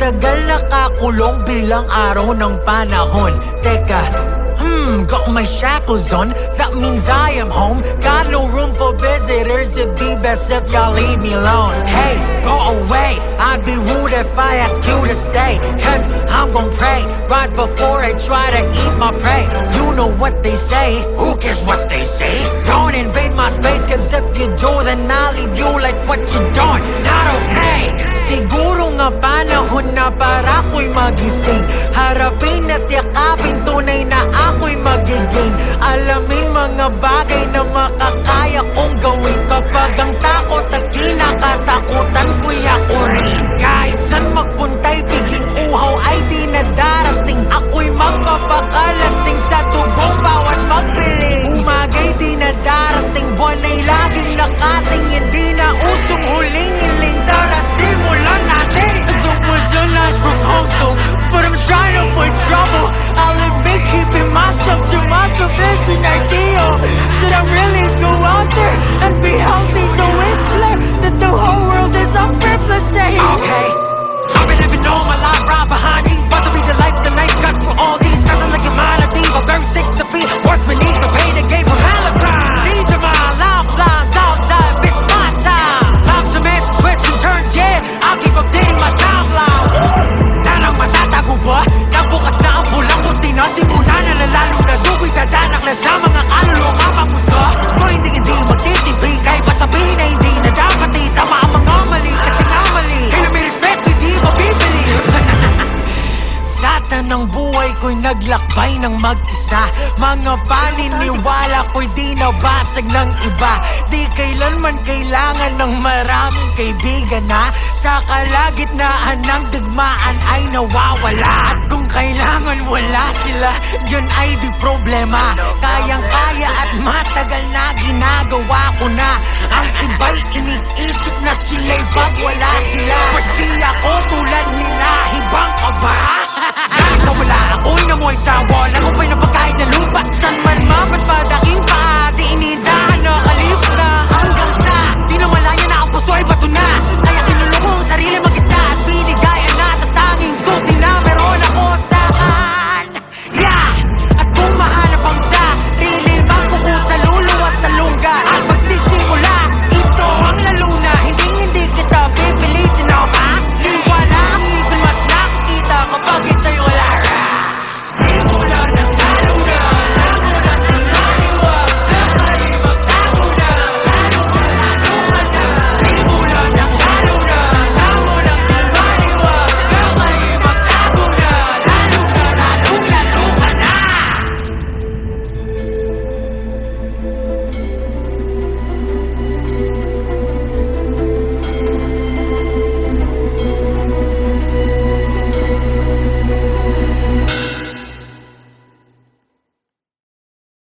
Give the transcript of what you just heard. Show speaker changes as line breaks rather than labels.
Matagal nakakulong bilang araw ng panahon Teka, Hmm, got my shackles on, that means I am home. Got no room for visitors, it'd be best if y'all leave me alone. Hey, go away, I'd be rude if I ask you to stay. Cause I'm gon' pray right before I try to eat my prey. You know what they say, who cares what they say? Don't invade my space, cause if you do, then I'll leave you like what you doing. Not okay. Satan ng buhay ko'y naglakbay ng mag-isa. Mga paniniwala ko'y di nabasag ng iba. Di kailanman kailangan ng maraming kaibigan na Sa kalagitnaan ng digmaan ay nawawala. At kung kailangan wala sila, yun ay di problema. Kayang-kaya at matagal na ginagawa ko na. Ang iba'y iniisip na sila'y pag wala sila. Pwes di ako tulad nila